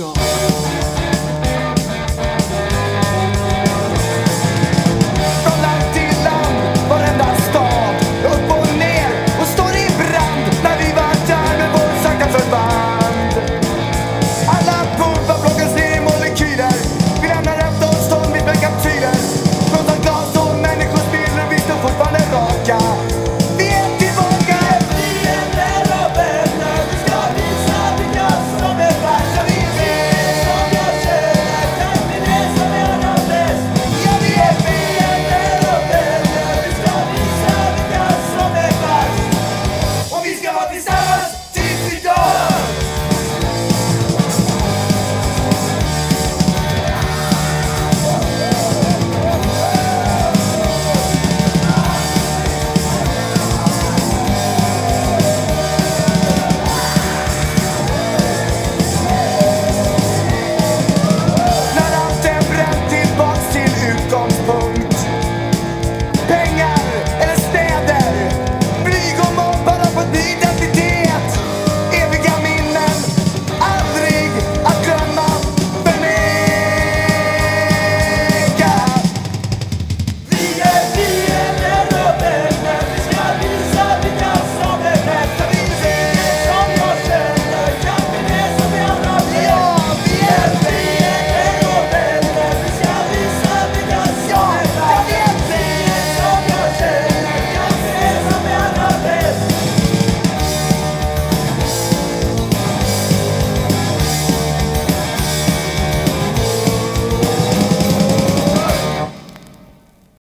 storm.